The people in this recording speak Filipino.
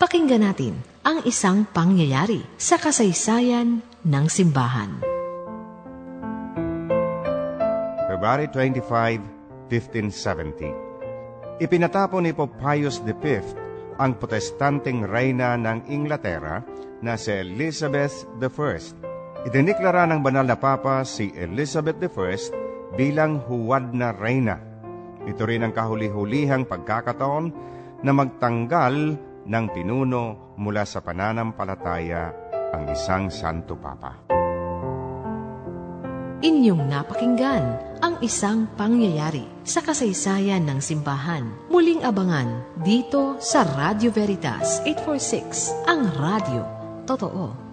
Pakinggan natin ang isang pangyayari sa kasaysayan ng simbahan. February 25, 1570 Ipinatapon ni Pope Pius V ang protestanteng reyna ng Inglaterra na si Elizabeth I. Idiniklara ng banal na papa si Elizabeth I bilang huwad na reyna. Ito rin ang kahuli-hulihang pagkakataon na magtanggal ng pinuno mula sa pananampalataya ang isang santo papa. Inyong napakinggan ang isang pangyayari sa kasaysayan ng simbahan. Muling abangan dito sa Radio Veritas 846, ang radio. Totoo.